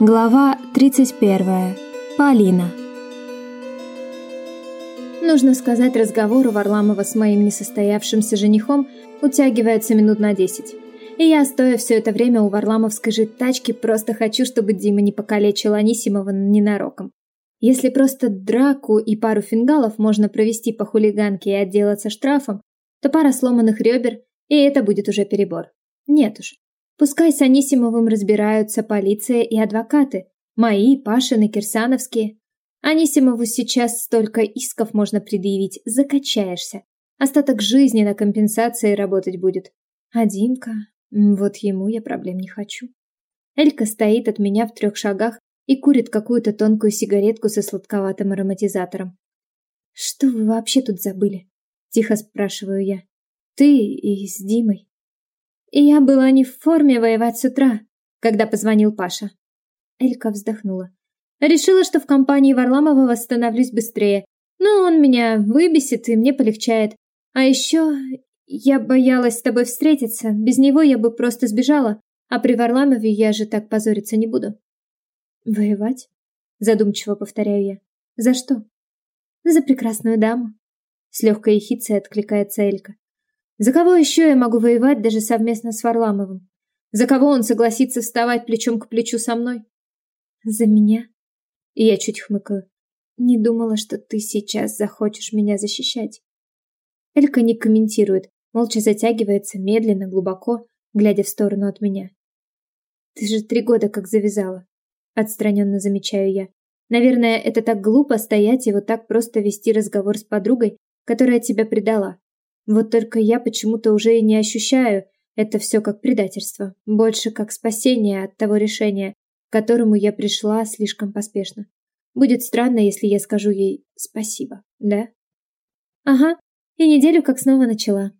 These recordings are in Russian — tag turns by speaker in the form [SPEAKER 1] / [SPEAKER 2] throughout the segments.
[SPEAKER 1] Глава 31. Полина.
[SPEAKER 2] Нужно сказать, разговор у Варламова с моим несостоявшимся женихом утягивается минут на десять. И я, стоя все это время у варламовской же тачки, просто хочу, чтобы Дима не покалечил Анисимова ненароком. Если просто драку и пару фингалов можно провести по хулиганке и отделаться штрафом, то пара сломанных ребер, и это будет уже перебор. Нет уж, Пускай с Анисимовым разбираются полиция и адвокаты. Мои, Пашины, Кирсановские. Анисимову сейчас столько исков можно предъявить, закачаешься. Остаток жизни на компенсации работать будет. А Димка, вот ему я проблем не хочу. Элька стоит от меня в трех шагах и курит какую-то тонкую сигаретку со сладковатым ароматизатором. «Что вы вообще тут забыли?» – тихо спрашиваю я. «Ты и с Димой». И я была не в форме воевать с утра, когда позвонил Паша. Элька вздохнула. Решила, что в компании Варламова восстановлюсь быстрее. Но он меня выбесит, и мне полегчает. А еще я боялась с тобой встретиться. Без него я бы просто сбежала. А при Варламове я же так позориться не буду. Воевать? Задумчиво повторяю я. За что? За прекрасную даму. С легкой ехицей откликается Элька. За кого еще я могу воевать даже совместно с Варламовым? За кого он согласится вставать плечом к плечу со мной? За меня? И я чуть хмыкаю. Не думала, что ты сейчас захочешь меня защищать. Элька не комментирует, молча затягивается медленно, глубоко, глядя в сторону от меня. Ты же три года как завязала. Отстраненно замечаю я. Наверное, это так глупо стоять и вот так просто вести разговор с подругой, которая тебя предала. Вот только я почему-то уже и не ощущаю это все как предательство, больше как спасение от того решения, к которому я пришла слишком поспешно. Будет странно, если я скажу ей спасибо, да? Ага, и неделю как снова начала.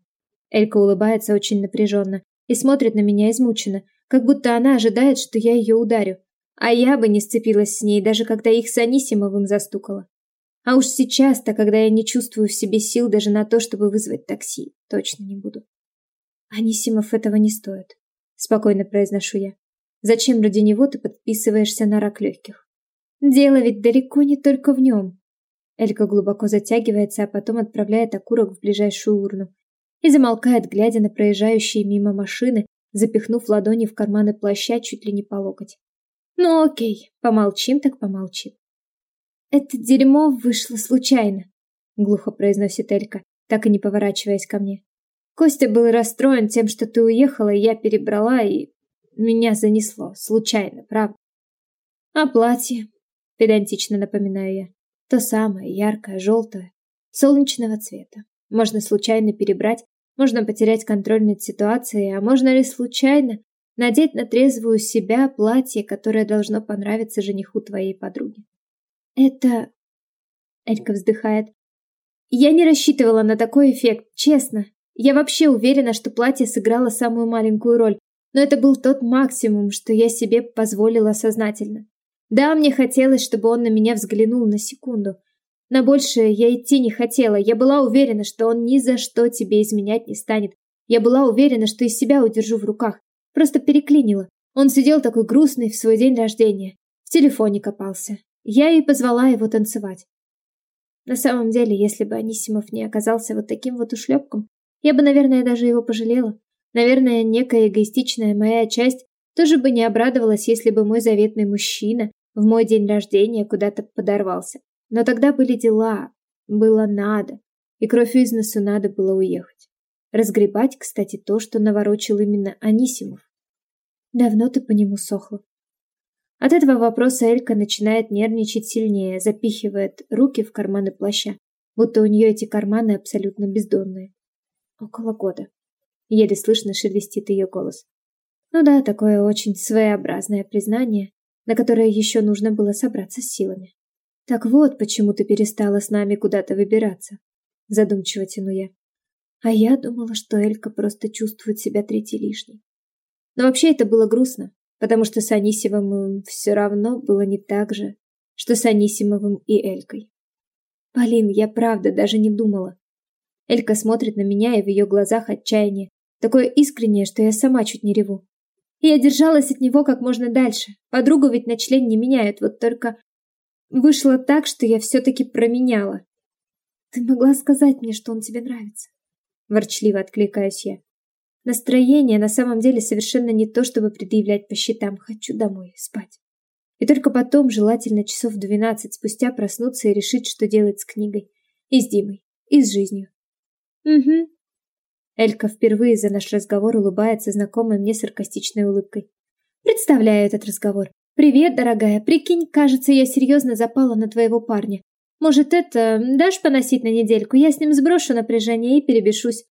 [SPEAKER 2] Элька улыбается очень напряженно и смотрит на меня измученно, как будто она ожидает, что я ее ударю. А я бы не сцепилась с ней, даже когда их с Анисимовым застукала. А уж сейчас-то, когда я не чувствую в себе сил даже на то, чтобы вызвать такси, точно не буду. Анисимов этого не стоит, спокойно произношу я. Зачем ради него ты подписываешься на рак легких? Дело ведь далеко не только в нем. Элька глубоко затягивается, а потом отправляет окурок в ближайшую урну и замолкает, глядя на проезжающие мимо машины, запихнув ладони в карманы плаща чуть ли не по локоть. Ну окей, помолчим так помолчим. «Это дерьмо вышло случайно», — глухо произносит Элька, так и не поворачиваясь ко мне. «Костя был расстроен тем, что ты уехала, и я перебрала, и меня занесло. Случайно, правда?» «А платье?» — педантично напоминаю я. «То самое, яркое, желтое, солнечного цвета. Можно случайно перебрать, можно потерять контроль над ситуацией, а можно ли случайно надеть на трезвую себя платье, которое должно понравиться жениху твоей подруги?» Это... Элька вздыхает. Я не рассчитывала на такой эффект, честно. Я вообще уверена, что платье сыграло самую маленькую роль, но это был тот максимум, что я себе позволила сознательно. Да, мне хотелось, чтобы он на меня взглянул на секунду. На большее я идти не хотела. Я была уверена, что он ни за что тебе изменять не станет. Я была уверена, что и себя удержу в руках. Просто переклинила. Он сидел такой грустный в свой день рождения. В телефоне копался. Я и позвала его танцевать. На самом деле, если бы Анисимов не оказался вот таким вот ушлепком, я бы, наверное, даже его пожалела. Наверное, некая эгоистичная моя часть тоже бы не обрадовалась, если бы мой заветный мужчина в мой день рождения куда-то подорвался. Но тогда были дела, было надо, и кровь из носу надо было уехать. Разгребать, кстати, то, что наворочил именно Анисимов. Давно ты по нему сохла. От этого вопроса Элька начинает нервничать сильнее, запихивает руки в карманы плаща, будто у нее эти карманы абсолютно бездонные. Около года. Еле слышно шелестит ее голос. Ну да, такое очень своеобразное признание, на которое еще нужно было собраться с силами. Так вот, почему ты перестала с нами куда-то выбираться. Задумчиво тяну я. А я думала, что Элька просто чувствует себя третий лишней. Но вообще это было грустно, потому что с Анисимовым все равно было не так же, что с Анисимовым и Элькой. Полин, я правда даже не думала. Элька смотрит на меня, и в ее глазах отчаяние, такое искреннее, что я сама чуть не реву. И я держалась от него как можно дальше. Подругу ведь на член не меняют, вот только вышло так, что я все-таки променяла. Ты могла сказать мне, что он тебе нравится. Ворчливо откликаюсь я. Настроение на самом деле совершенно не то, чтобы предъявлять по счетам. Хочу домой, спать. И только потом, желательно часов двенадцать спустя, проснуться и решить, что делать с книгой. И с Димой. И с жизнью. Угу. Элька впервые за наш разговор улыбается знакомой мне саркастичной улыбкой. Представляю этот разговор. «Привет, дорогая. Прикинь, кажется, я серьезно запала на твоего парня. Может, это дашь поносить на недельку? Я с ним сброшу напряжение и перебешусь.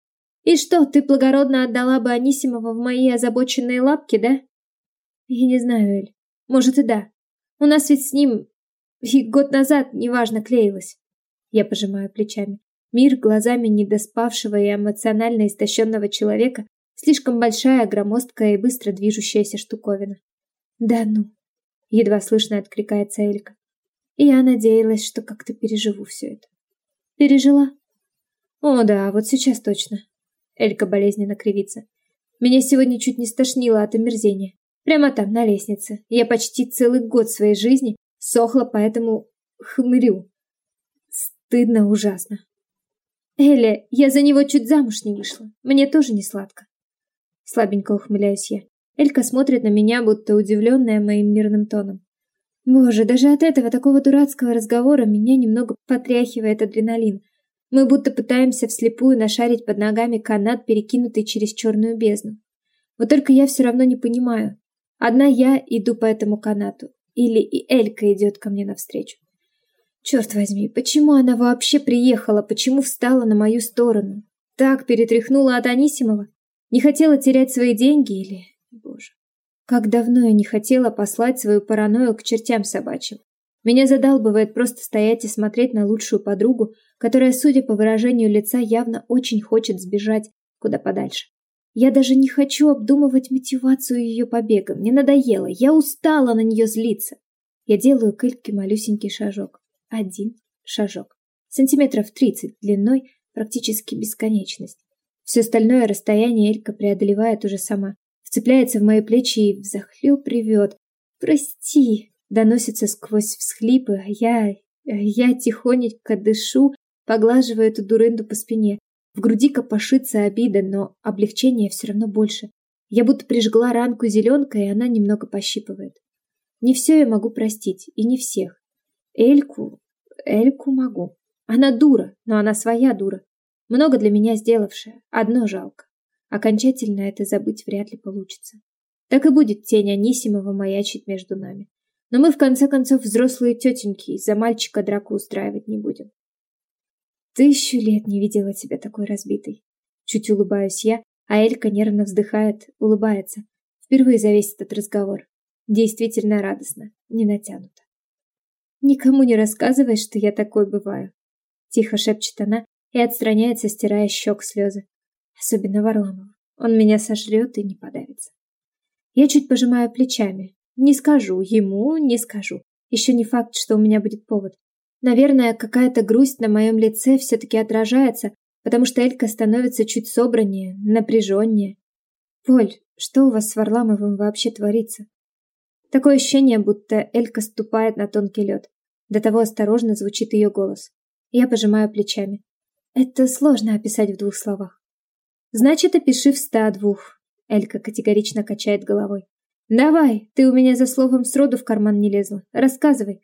[SPEAKER 2] И что, ты благородно отдала бы Анисимова в мои озабоченные лапки, да?» «Я не знаю, Эль. Может, и да. У нас ведь с ним и год назад неважно клеилось». Я пожимаю плечами. Мир глазами недоспавшего и эмоционально истощенного человека слишком большая, громоздкая и быстро движущаяся штуковина. «Да ну!» — едва слышно откликается Элька. И я надеялась, что как-то переживу все это. Пережила? О, да, вот сейчас точно. Элька болезненно кривится. Меня сегодня чуть не стошнило от омерзения. Прямо там, на лестнице. Я почти целый год своей жизни сохла по этому хмырю. Стыдно ужасно. Эля, я за него чуть замуж не вышла. Мне тоже не сладко. Слабенько ухмыляюсь я. Элька смотрит на меня, будто удивленная моим мирным тоном. Боже, даже от этого такого дурацкого разговора меня немного потряхивает адреналин. Мы будто пытаемся вслепую нашарить под ногами канат, перекинутый через черную бездну. Вот только я все равно не понимаю. Одна я иду по этому канату. Или и Элька идет ко мне навстречу. Черт возьми, почему она вообще приехала? Почему встала на мою сторону? Так перетряхнула от Анисимова? Не хотела терять свои деньги или... Боже. Как давно я не хотела послать свою паранойю к чертям собачьим. Меня задалбывает просто стоять и смотреть на лучшую подругу, которая, судя по выражению лица, явно очень хочет сбежать куда подальше. Я даже не хочу обдумывать мотивацию ее побега. Мне надоело. Я устала на нее злиться. Я делаю к Эльке малюсенький шажок. Один шажок. Сантиметров тридцать длиной, практически бесконечность. Все остальное расстояние Элька преодолевает уже сама. Вцепляется в мои плечи и взахлеб привет. «Прости!» Доносится сквозь всхлипы, а я... Я тихонечко дышу, поглаживаю эту дурынду по спине. В груди копошится обида, но облегчение все равно больше. Я будто прижгла ранку зеленкой, и она немного пощипывает. Не все я могу простить, и не всех. Эльку... Эльку могу. Она дура, но она своя дура. Много для меня сделавшая. Одно жалко. Окончательно это забыть вряд ли получится. Так и будет тень Анисимова маячить между нами. Но мы, в конце концов, взрослые тетеньки, из-за мальчика драку устраивать не будем. Тысячу лет не видела тебя такой разбитой. Чуть улыбаюсь я, а Элька нервно вздыхает, улыбается. Впервые за этот разговор. Действительно радостно, не натянуто. Никому не рассказывай, что я такой бываю. Тихо шепчет она и отстраняется, стирая щек слезы. Особенно Варламов. Он меня сожрет и не подавится. Я чуть пожимаю плечами. Не скажу ему, не скажу. Еще не факт, что у меня будет повод. Наверное, какая-то грусть на моем лице все-таки отражается, потому что Элька становится чуть собраннее, напряженнее. Поль, что у вас с Варламовым вообще творится? Такое ощущение, будто Элька ступает на тонкий лед. До того осторожно звучит ее голос. Я пожимаю плечами. Это сложно описать в двух словах. Значит, опиши в ста двух. Элька категорично качает головой. Давай, ты у меня за словом сроду в карман не лезла. Рассказывай.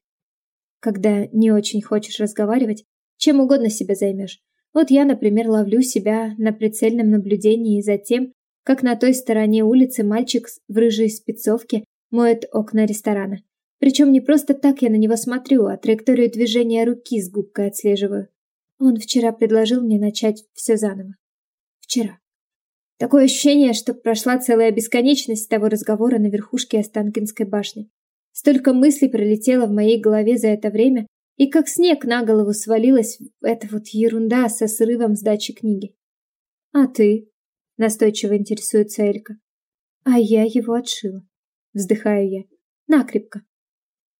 [SPEAKER 2] Когда не очень хочешь разговаривать, чем угодно себя займешь. Вот я, например, ловлю себя на прицельном наблюдении за тем, как на той стороне улицы мальчик в рыжей спецовке моет окна ресторана. Причем не просто так я на него смотрю, а траекторию движения руки с губкой отслеживаю. Он вчера предложил мне начать все заново. Вчера. Такое ощущение, что прошла целая бесконечность того разговора на верхушке Останкинской башни. Столько мыслей пролетело в моей голове за это время, и как снег на голову свалилась эта вот ерунда со срывом сдачи книги. «А ты?» — настойчиво интересуется Элька. «А я его отшила», — вздыхаю я. «Накрепко.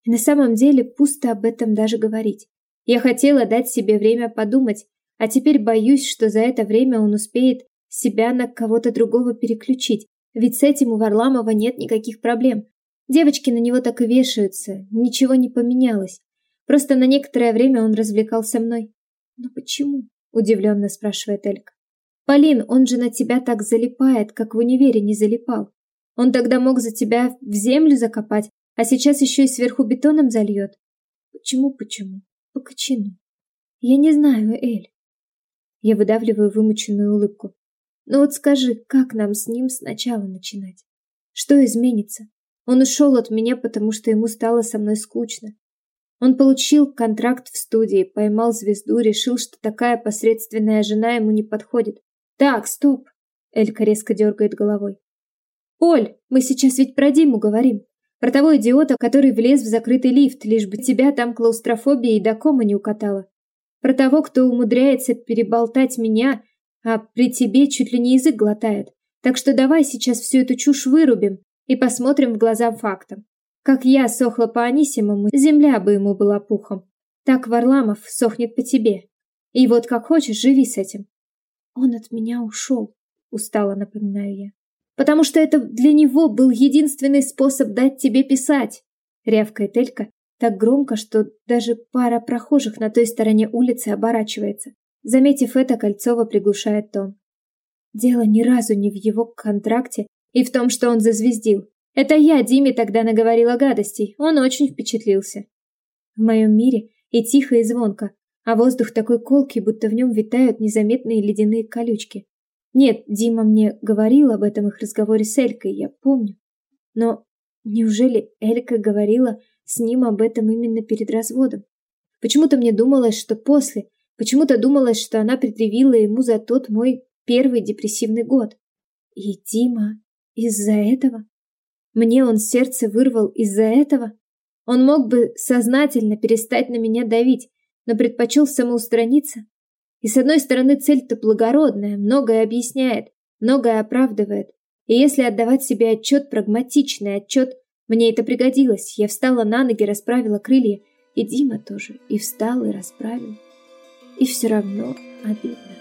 [SPEAKER 2] И на самом деле пусто об этом даже говорить. Я хотела дать себе время подумать, а теперь боюсь, что за это время он успеет себя на кого-то другого переключить, Ведь с этим у Варламова нет никаких проблем. Девочки на него так и вешаются, ничего не поменялось. Просто на некоторое время он развлекался мной. «Но почему?» – удивленно спрашивает Элька. «Полин, он же на тебя так залипает, как в универе не залипал. Он тогда мог за тебя в землю закопать, а сейчас еще и сверху бетоном зальет. Почему, почему? По кочину. Я не знаю, Эль. Я выдавливаю вымученную улыбку. Но вот скажи, как нам с ним сначала начинать? Что изменится? Он ушел от меня, потому что ему стало со мной скучно. Он получил контракт в студии, поймал звезду, решил, что такая посредственная жена ему не подходит. Так, стоп. Элька резко дергает головой. Поль, мы сейчас ведь про Диму говорим. Про того идиота, который влез в закрытый лифт, лишь бы тебя там клаустрофобия и до кома не укатала. Про того, кто умудряется переболтать меня, а при тебе чуть ли не язык глотает. Так что давай сейчас всю эту чушь вырубим и посмотрим в глаза фактам. Как я сохла по Анисимому, земля бы ему была пухом. Так Варламов сохнет по тебе. И вот как хочешь, живи с этим. Он от меня ушел, устало напоминаю я. Потому что это для него был единственный способ дать тебе писать, рявкает Элька так громко, что даже пара прохожих на той стороне улицы оборачивается. Заметив это, Кольцова приглушает тон. Дело ни разу не в его контракте и в том, что он зазвездил. Это я Диме тогда наговорила гадостей, он очень впечатлился. В моем мире и тихо, и звонко, а воздух такой колкий, будто в нем витают незаметные ледяные колючки. Нет, Дима мне говорил об этом их разговоре с Элькой, я помню. Но неужели Элька говорила с ним об этом именно перед разводом. Почему-то мне думалось, что после, почему-то думалось, что она предъявила ему за тот мой первый депрессивный год. И Дима из-за этого? Мне он сердце вырвал из-за этого? Он мог бы сознательно перестать на меня давить, но предпочел самоустраниться. И с одной стороны цель-то благородная, многое объясняет, многое оправдывает. И если отдавать себе отчет, прагматичный отчет, мне это пригодилось. Я встала на ноги, расправила крылья. И Дима тоже. И встал, и расправил. И все равно обидно.